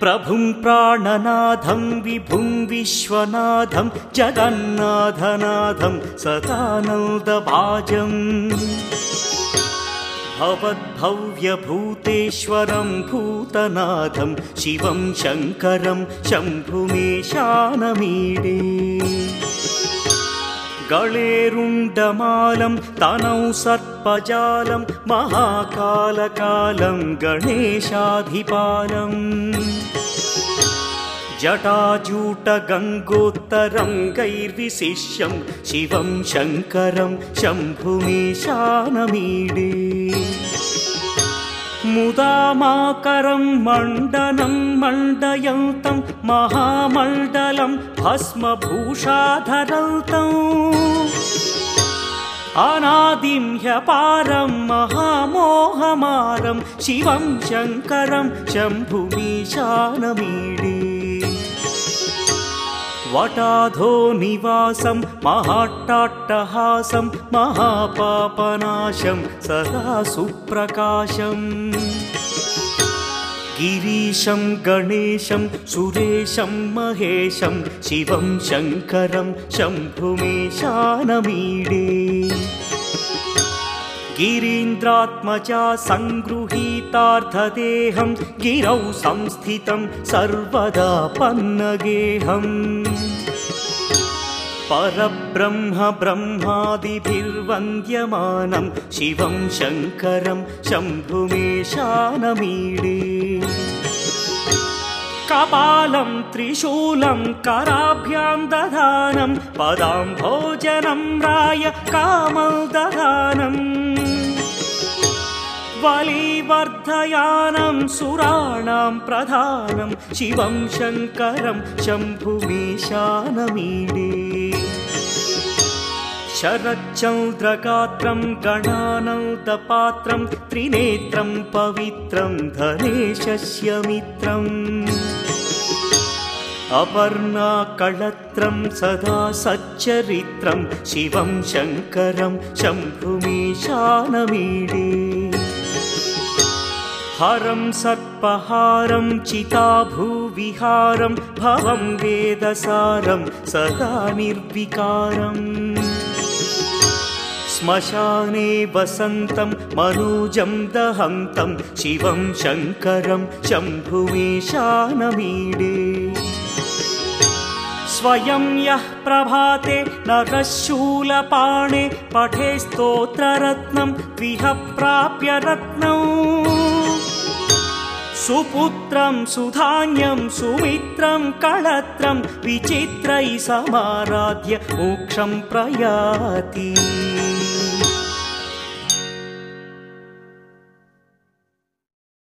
प्रभुं प्राणनाथं विभुं विश्वनाथं जगन्नाथनाथं सदानन्दभाजम्। भवद्भव्यभूतेश्वरं भूतनाथं शिवं शङ्करं शम्भुमेशानमीडे। गळेरुण्डमालं तनौ सर्पजालं महाकालकालं गणेशाधिपालम् जटाजूटगङ्गोत्तरं गैर्विशिष्यं शिवं शङ्करं शम्भुमेशानमीडे। मुदामाकरं मण्डनं मण्डयन्तं महामण्डलं भस्मभूषाधरन्तम् अनादिं ह्यपारं महामोहमारं शिवं शङ्करं शम्भुमीशानमीडे वटाधो निवासं महाट्टाट्टहासं महापापनाशं सदा सुप्रकाशम्। गिरीशं गणेशं सुरेशं महेशं शिवं शङ्करं शम्भुमेशानमीडे गिरीन्द्रात्मजा सङ्गृहीतार्थदेहं गिरौ संस्थितं सर्वदा पन्नगेहम् परब्रह्म ब्रह्मादिभिर्वन्द्यमानं शिवं शङ्करं शम्भुमेशानमीडे कपालं त्रिशूलं कराभ्यां दधानं पदां भोजनं राय कामदधानम् बलिवर्धयानं सुराणां प्रधानं शिवं शङ्करं शम्भुमीशानमीडे। शरच्चन्द्रगात्रं गणानन्दपात्रं त्रिनेत्रं पवित्रं धनेशस्य मित्रम् अपर्णाकळत्रं सदा सच्चरित्रं शिवं शङ्करं शम्भुमीशानमीडे। हरं सर्पहारं चिताभूविहारं भवं वेदसारं सदा निर्विकारम् श्मशाने वसन्तं मनोजं दहन्तं शिवं शङ्करं शम्भुमेशानमीडे स्वयं यः प्रभाते नरशूलपाणे पठे स्तोत्ररत्नं द्विह प्राप्य रत्नम् सुपुत्रं सुधान्यं सुमित्रं कळत्रं विचित्रै समाराध्य मोक्षं प्रयाति